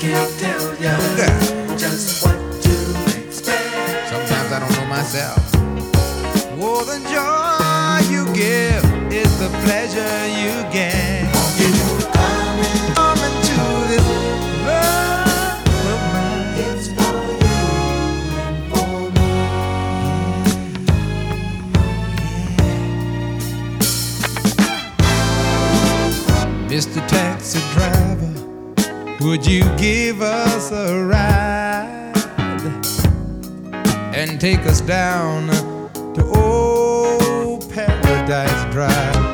can't tell ya just what to expect. Sometimes I don't know myself. The joy you give is the pleasure you get. Coming to this love of mine. It's for you and for me. Mr. Taxi Driver, would you give us a ride and take us down to old Paradise Drive?